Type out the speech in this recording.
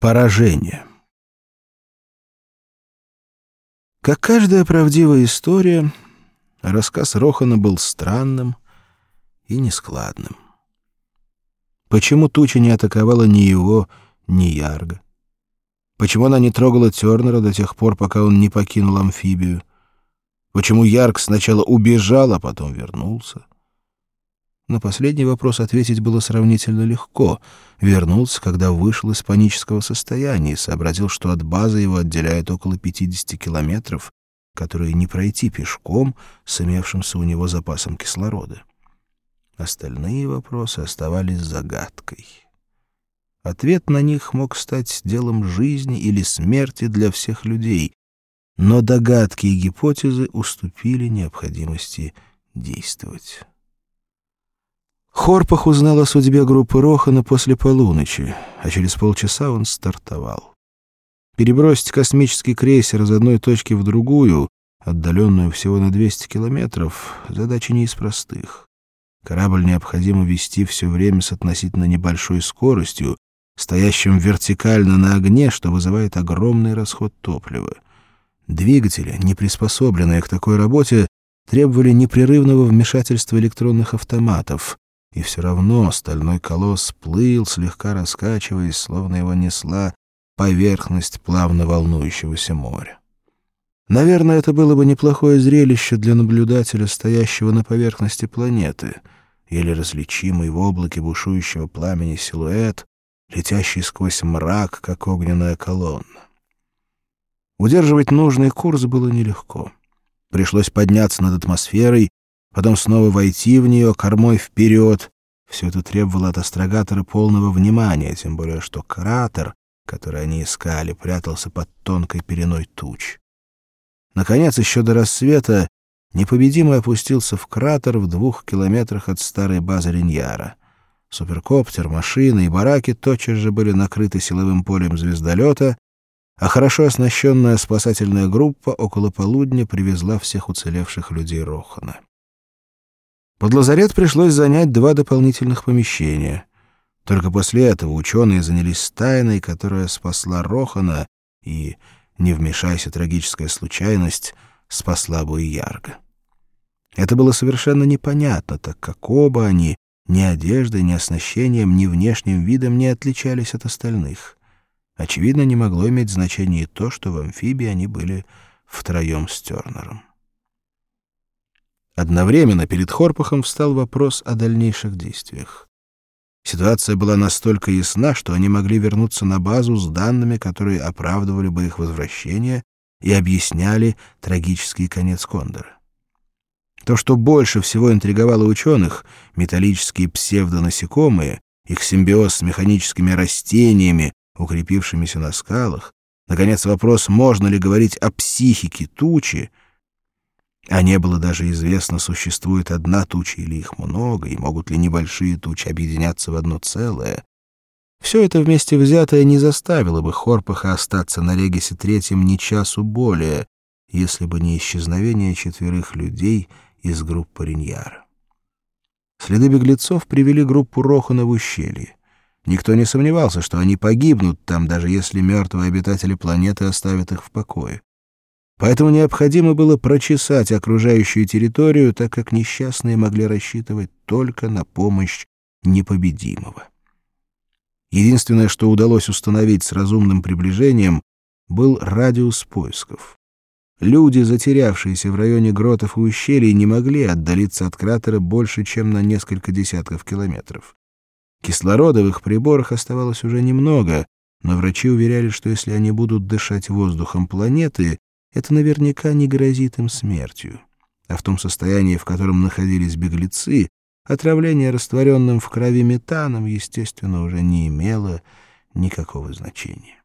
Поражение. Как каждая правдивая история, рассказ Рохана был странным и нескладным. Почему туча не атаковала ни его, ни Ярга? Почему она не трогала Тернера до тех пор, пока он не покинул амфибию? Почему Ярк сначала убежал, а потом вернулся? На последний вопрос ответить было сравнительно легко. Вернулся, когда вышел из панического состояния и сообразил, что от базы его отделяет около 50 километров, которые не пройти пешком с имевшимся у него запасом кислорода. Остальные вопросы оставались загадкой. Ответ на них мог стать делом жизни или смерти для всех людей, но догадки и гипотезы уступили необходимости действовать. Хорпах узнал о судьбе группы Рохана после полуночи, а через полчаса он стартовал. Перебросить космический крейсер из одной точки в другую, отдаленную всего на 200 километров, задача не из простых. Корабль необходимо вести все время с относительно небольшой скоростью, стоящим вертикально на огне, что вызывает огромный расход топлива. Двигатели, не приспособленные к такой работе, требовали непрерывного вмешательства электронных автоматов, и все равно стальной колосс плыл, слегка раскачиваясь, словно его несла поверхность плавно волнующегося моря. Наверное, это было бы неплохое зрелище для наблюдателя, стоящего на поверхности планеты, или различимый в облаке бушующего пламени силуэт, летящий сквозь мрак, как огненная колонна. Удерживать нужный курс было нелегко. Пришлось подняться над атмосферой потом снова войти в нее кормой вперед. Все это требовало от астрогатора полного внимания, тем более что кратер, который они искали, прятался под тонкой переной туч. Наконец, еще до рассвета, непобедимый опустился в кратер в двух километрах от старой базы Риньяра. Суперкоптер, машины и бараки тотчас же были накрыты силовым полем звездолета, а хорошо оснащенная спасательная группа около полудня привезла всех уцелевших людей Рохана. Под лазарет пришлось занять два дополнительных помещения. Только после этого ученые занялись тайной, которая спасла Рохана и, не вмешайся трагическая случайность, спасла бы и Ярго. Это было совершенно непонятно, так как оба они ни одеждой, ни оснащением, ни внешним видом не отличались от остальных. Очевидно, не могло иметь значения и то, что в амфибии они были втроем с Тернером. Одновременно перед Хорпахом встал вопрос о дальнейших действиях. Ситуация была настолько ясна, что они могли вернуться на базу с данными, которые оправдывали бы их возвращение и объясняли трагический конец Кондора. То, что больше всего интриговало ученых, металлические псевдонасекомые, их симбиоз с механическими растениями, укрепившимися на скалах, наконец вопрос, можно ли говорить о психике тучи, а не было даже известно, существует одна туча или их много, и могут ли небольшие тучи объединяться в одно целое. Все это вместе взятое не заставило бы Хорпаха остаться на Регисе Третьем ни часу более, если бы не исчезновение четверых людей из группы Риньяра. Следы беглецов привели группу Рохана в ущелье. Никто не сомневался, что они погибнут там, даже если мертвые обитатели планеты оставят их в покое. Поэтому необходимо было прочесать окружающую территорию, так как несчастные могли рассчитывать только на помощь непобедимого. Единственное, что удалось установить с разумным приближением, был радиус поисков. Люди, затерявшиеся в районе гротов и ущелий, не могли отдалиться от кратера больше, чем на несколько десятков километров. Кислорода в их приборах оставалось уже немного, но врачи уверяли, что если они будут дышать воздухом планеты, это наверняка не грозит им смертью. А в том состоянии, в котором находились беглецы, отравление растворенным в крови метаном, естественно, уже не имело никакого значения.